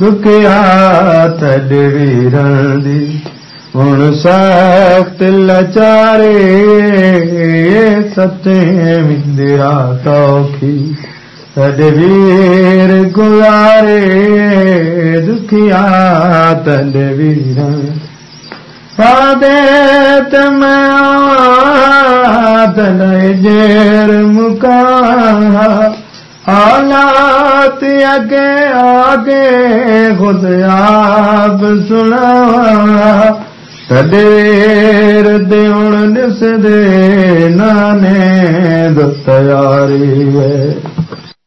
دکيا تڏي هن سخت لاري ستي توکي. تڏوير گذاري دکيا تڏوير جير مڪا حالات اڳي آگي خود سڻا تڏير ڏسندي ناني تياري